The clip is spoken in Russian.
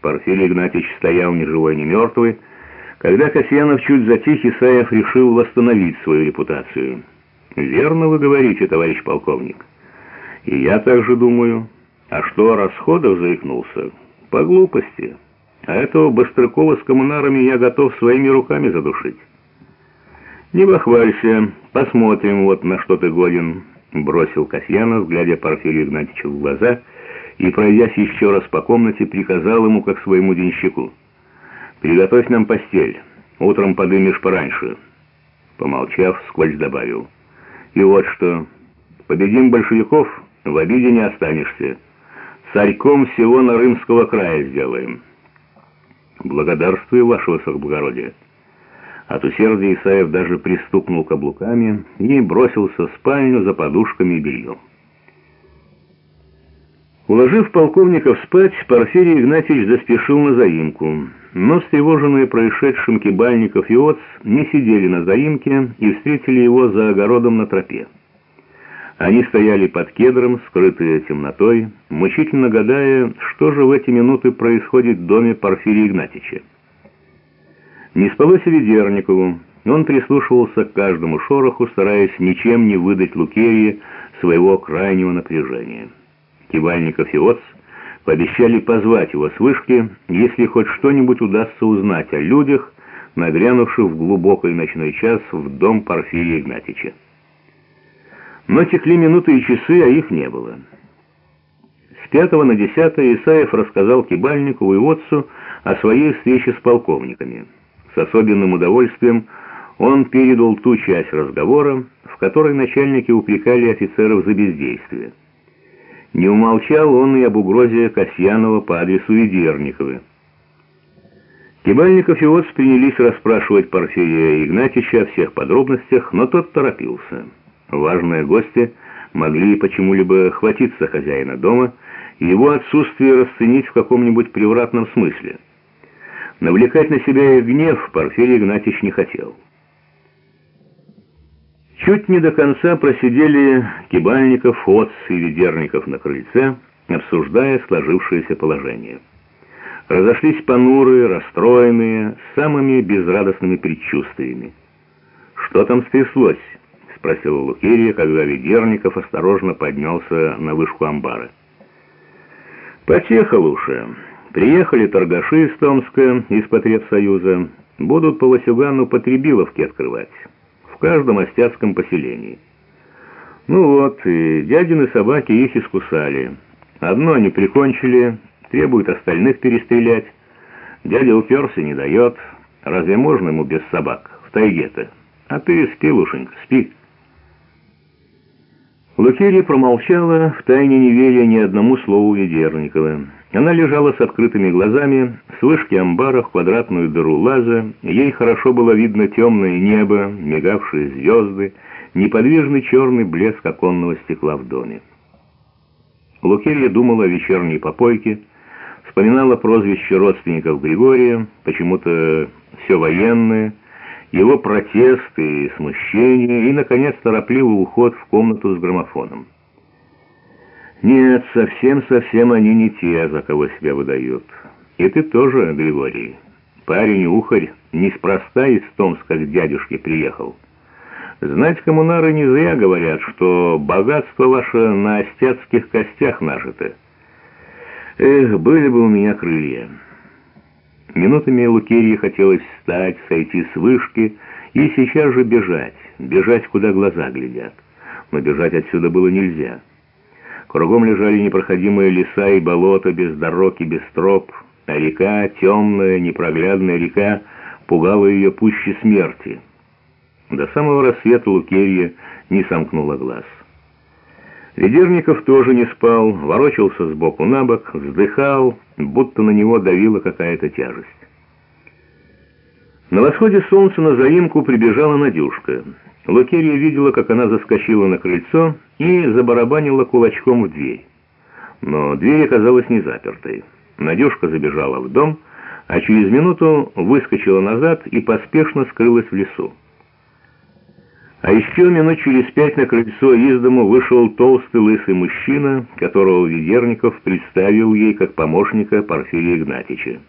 Порфирий Игнатьевич стоял ни живой, ни мертвый. Когда Касьянов чуть затих, Исаев решил восстановить свою репутацию. «Верно вы говорите, товарищ полковник. И я так же думаю. А что о расходах заикнулся? По глупости. А этого Быстрыкова с коммунарами я готов своими руками задушить». «Не бахвалься, посмотрим, вот на что ты годен», — бросил Касьянов, глядя Порфирию Игнатьевичу в глаза, и, пройдясь еще раз по комнате, приказал ему, как своему денщику, «Приготовь нам постель, утром подымешь пораньше». Помолчав, сквозь добавил, «И вот что, победим большевиков, в обиде не останешься. Царьком всего на Рымского края сделаем». «Благодарствую, ваше высокоблагородие». От усердия Исаев даже пристукнул каблуками и бросился в спальню за подушками и бельем. Уложив полковников спать, Порфирий Игнатьевич заспешил на заимку. Но встревоженные происшедшим Кибальников и Оц не сидели на заимке и встретили его за огородом на тропе. Они стояли под кедром, скрытые темнотой, мучительно гадая, что же в эти минуты происходит в доме Порфирия Игнатьевича. Не спалось и Ведерникову. Он прислушивался к каждому шороху, стараясь ничем не выдать Лукерии своего крайнего напряжения. Кивальников и Оц пообещали позвать его с вышки, если хоть что-нибудь удастся узнать о людях, нагрянувших в глубокий ночной час в дом Порфирия Игнатьича. Но текли минуты и часы, а их не было. С пятого на десятое Исаев рассказал Кибальникову и Отцу о своей встрече с полковниками. С особенным удовольствием он передал ту часть разговора, в которой начальники упрекали офицеров за бездействие. Не умолчал он и об угрозе Касьянова по адресу Ведерниковы. Кибальников и Оц принялись расспрашивать Порфирия Игнатьича о всех подробностях, но тот торопился. Важные гости могли почему-либо хватиться хозяина дома и его отсутствие расценить в каком-нибудь превратном смысле. Навлекать на себя их гнев Порфирий Игнатьич не хотел. Чуть не до конца просидели Кибальников, Оц и Ведерников на крыльце, обсуждая сложившееся положение. Разошлись понурые, расстроенные, с самыми безрадостными предчувствиями. «Что там стряслось?» — спросила Лукерия, когда Ведерников осторожно поднялся на вышку амбара. «Потеха, Луша. Приехали торгаши из Томска, из Потребсоюза. Будут по Васюгану потребиловки открывать» каждом остяцком поселении. Ну вот, и дядины собаки их искусали. Одно они прикончили, требуют остальных перестрелять. Дядя уперся, не дает. Разве можно ему без собак? В тайге-то. А ты спи, Лушенька, спи. Лукерия промолчала, втайне не веря ни одному слову Ведерникова. Она лежала с открытыми глазами, с вышки амбара в квадратную дыру лаза, ей хорошо было видно темное небо, мигавшие звезды, неподвижный черный блеск оконного стекла в доме. Лукерья думала о вечерней попойке, вспоминала прозвище родственников Григория, почему-то все военное, его протесты и смущение, и, наконец, торопливый уход в комнату с граммофоном. Нет, совсем-совсем они не те, за кого себя выдают. И ты тоже, Григорий. Парень-ухарь неспроста из Томска к дядюшке приехал. Знать коммунары не зря говорят, что богатство ваше на остяцких костях нажито. Эх, были бы у меня крылья. Минутами Лукерье хотелось встать, сойти с вышки и сейчас же бежать, бежать, куда глаза глядят. Но бежать отсюда было нельзя. Кругом лежали непроходимые леса и болота, без дорог и без троп, а река, темная, непроглядная река, пугала ее пуще смерти. До самого рассвета Лукерья не сомкнула глаз. Ведерников тоже не спал, ворочался сбоку на бок, вздыхал, будто на него давила какая-то тяжесть. На восходе солнца на заимку прибежала Надюшка. Лукерья видела, как она заскочила на крыльцо и забарабанила кулачком в дверь. Но дверь оказалась не запертой. Надюшка забежала в дом, а через минуту выскочила назад и поспешно скрылась в лесу. А еще минут через пять на крыльцо из дому вышел толстый лысый мужчина, которого Ведерников представил ей как помощника Порфирия Игнатьича.